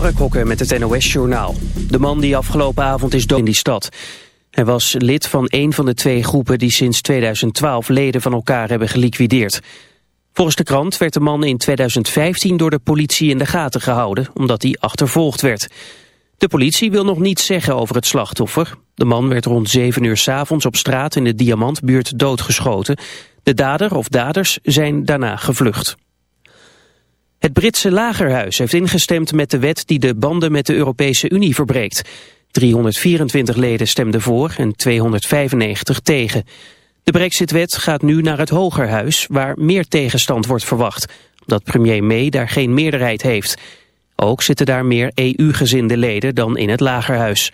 Mark met het NOS-journaal. De man die afgelopen avond is dood in die stad. Hij was lid van een van de twee groepen die sinds 2012 leden van elkaar hebben geliquideerd. Volgens de krant werd de man in 2015 door de politie in de gaten gehouden, omdat hij achtervolgd werd. De politie wil nog niets zeggen over het slachtoffer. De man werd rond 7 uur s avonds op straat in de Diamantbuurt doodgeschoten. De dader of daders zijn daarna gevlucht. Het Britse lagerhuis heeft ingestemd met de wet die de banden met de Europese Unie verbreekt. 324 leden stemden voor en 295 tegen. De brexitwet gaat nu naar het Hogerhuis, waar meer tegenstand wordt verwacht, omdat premier May daar geen meerderheid heeft. Ook zitten daar meer EU-gezinde leden dan in het Lagerhuis.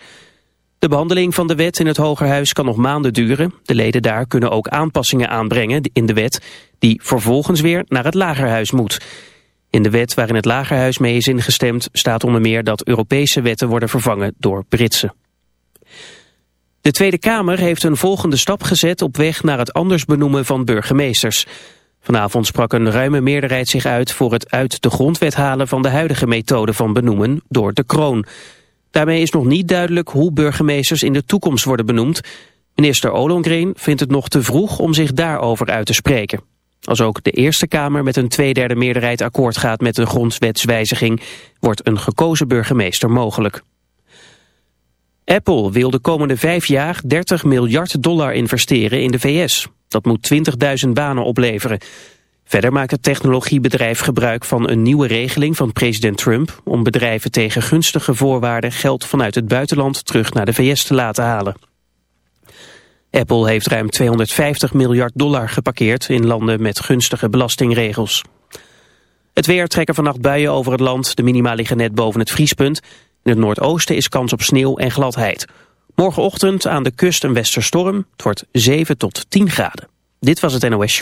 De behandeling van de wet in het Hogerhuis kan nog maanden duren. De leden daar kunnen ook aanpassingen aanbrengen in de wet, die vervolgens weer naar het Lagerhuis moet. In de wet waarin het Lagerhuis mee is ingestemd staat onder meer dat Europese wetten worden vervangen door Britse. De Tweede Kamer heeft een volgende stap gezet op weg naar het anders benoemen van burgemeesters. Vanavond sprak een ruime meerderheid zich uit voor het uit de grondwet halen van de huidige methode van benoemen door de kroon. Daarmee is nog niet duidelijk hoe burgemeesters in de toekomst worden benoemd. Minister Ollongren vindt het nog te vroeg om zich daarover uit te spreken. Als ook de Eerste Kamer met een tweederde meerderheid akkoord gaat met de grondwetswijziging, wordt een gekozen burgemeester mogelijk. Apple wil de komende vijf jaar 30 miljard dollar investeren in de VS. Dat moet 20.000 banen opleveren. Verder maakt het technologiebedrijf gebruik van een nieuwe regeling van president Trump... om bedrijven tegen gunstige voorwaarden geld vanuit het buitenland terug naar de VS te laten halen. Apple heeft ruim 250 miljard dollar geparkeerd in landen met gunstige belastingregels. Het weer trekken vannacht buien over het land. De minima liggen net boven het vriespunt. In het noordoosten is kans op sneeuw en gladheid. Morgenochtend aan de kust een westerstorm. Het wordt 7 tot 10 graden. Dit was het NOS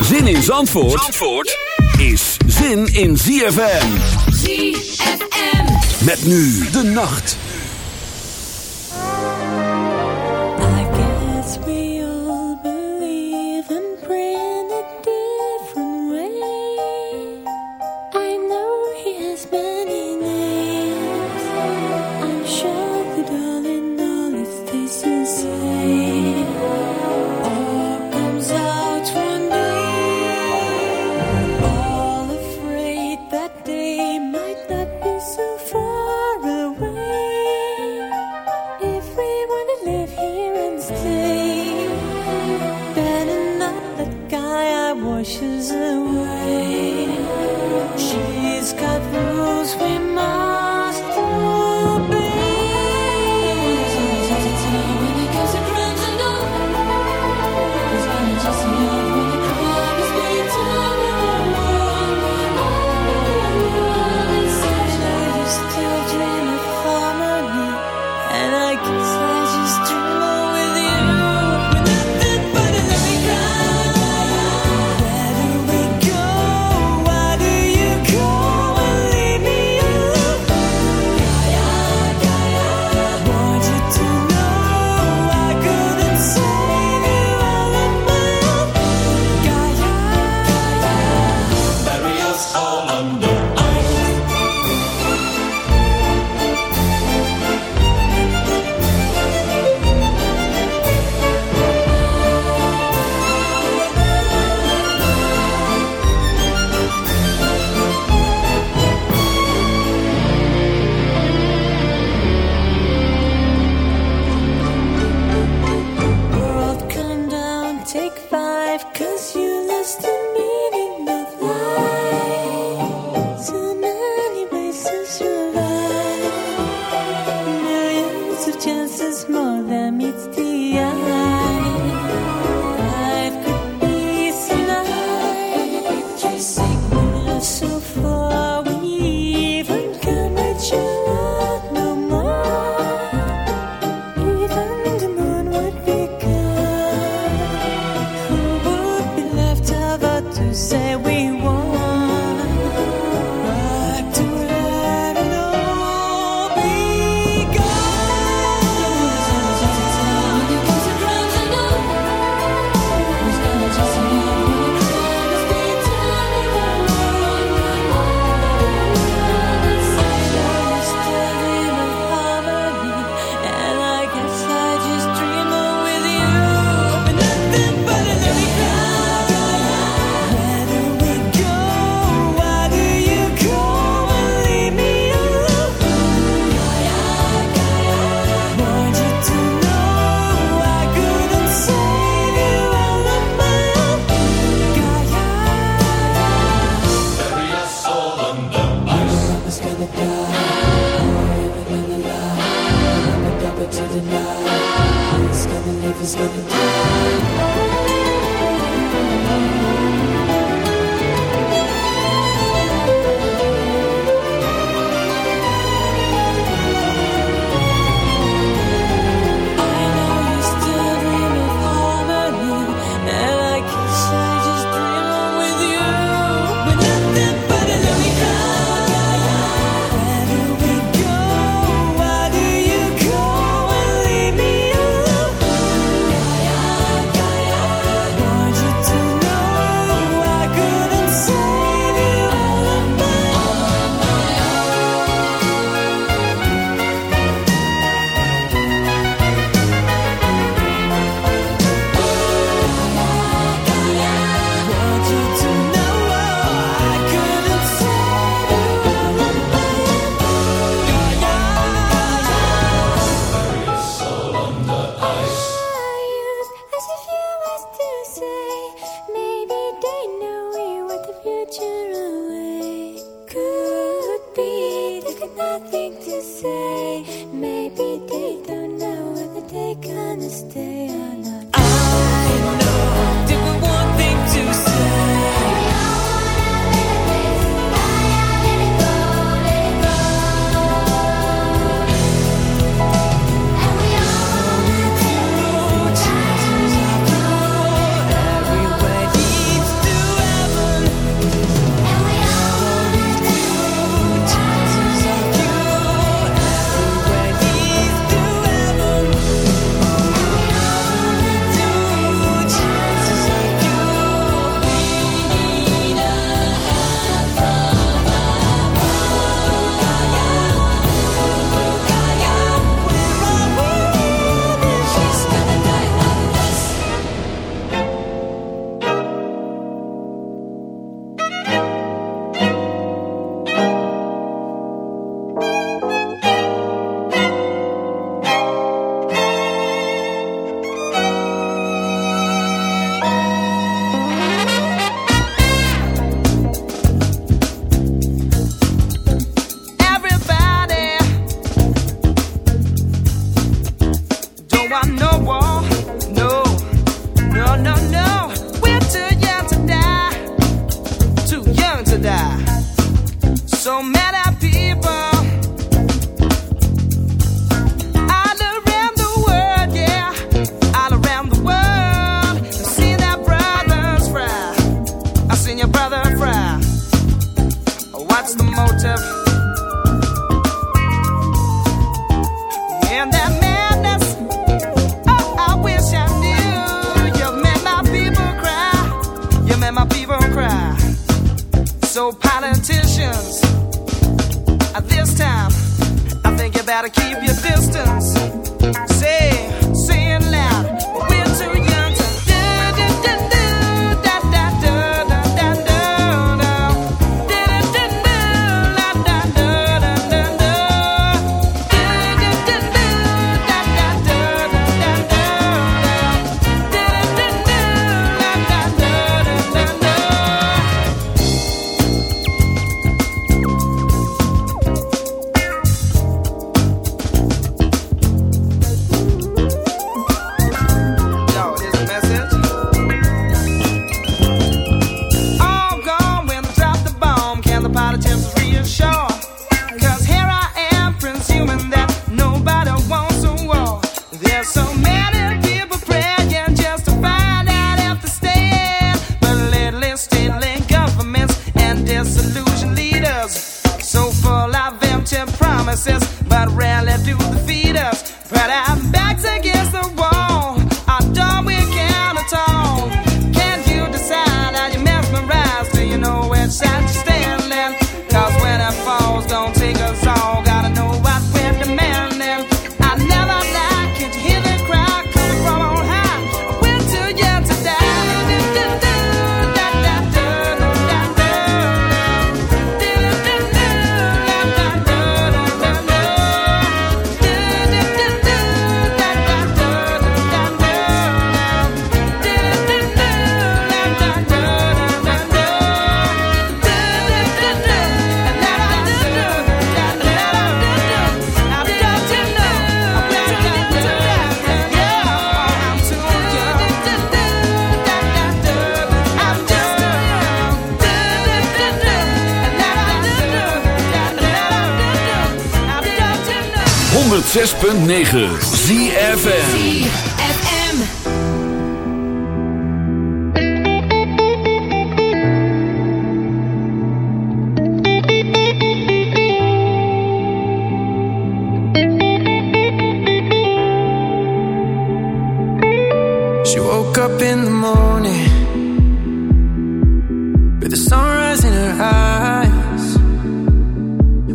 Zin in Zandvoort, Zandvoort is zin in ZFM. ZFM. Met nu de nacht.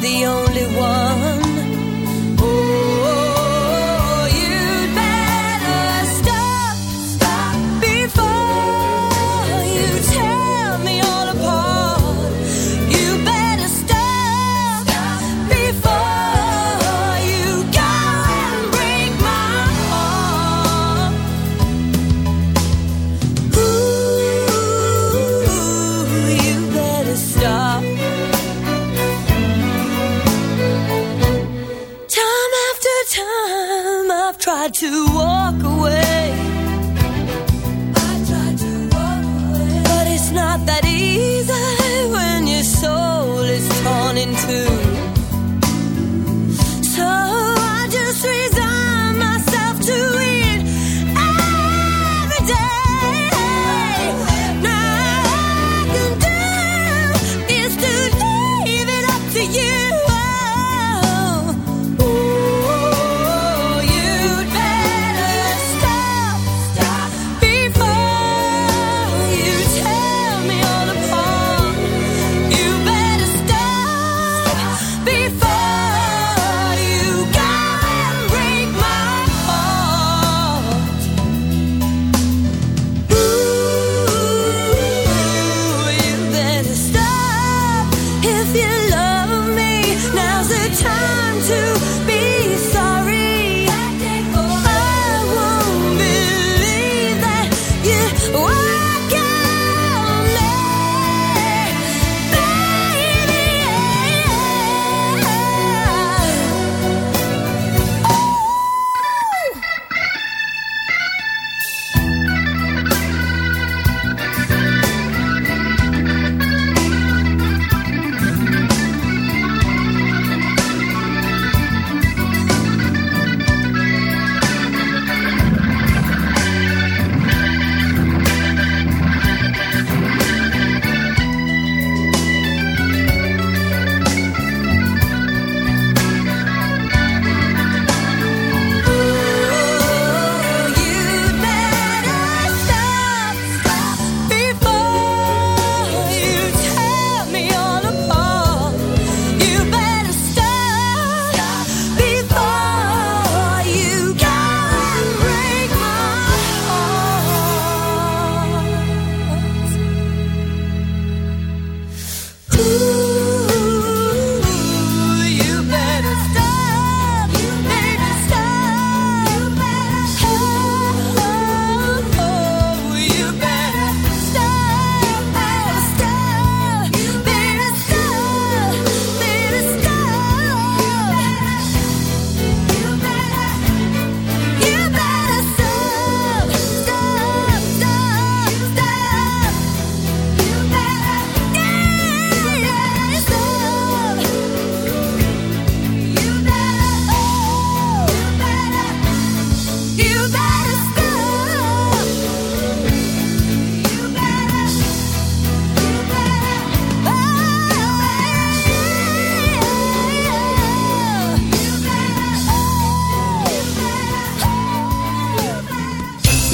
the only one.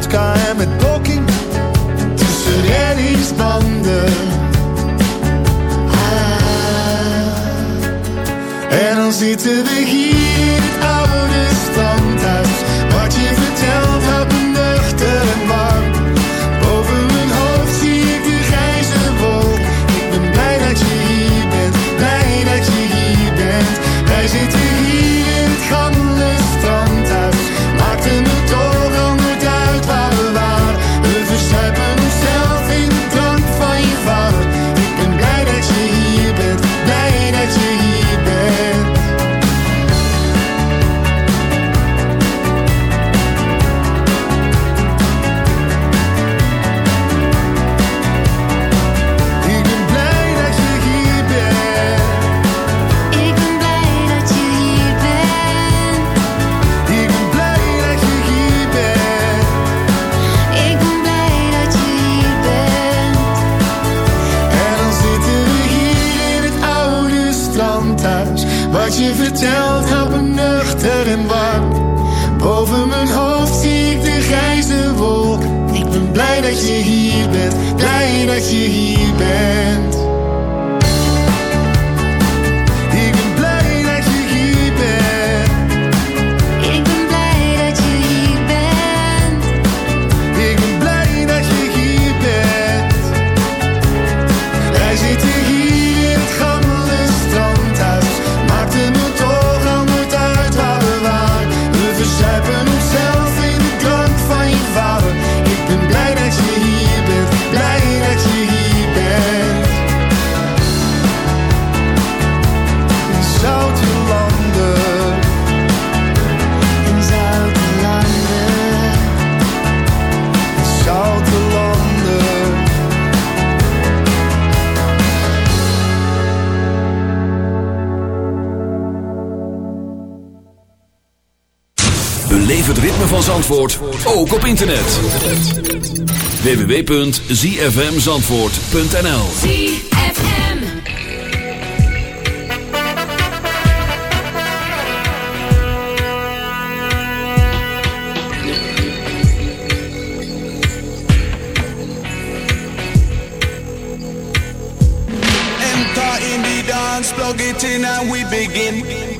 vodka en met blok van Zandvoort ook op internet. www.zfmzandvoort.nl ZFM Enter in the dance, plug it in and we begin.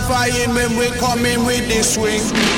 And amplifying when we come in with the swing.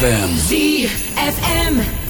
ZFM. ZFM.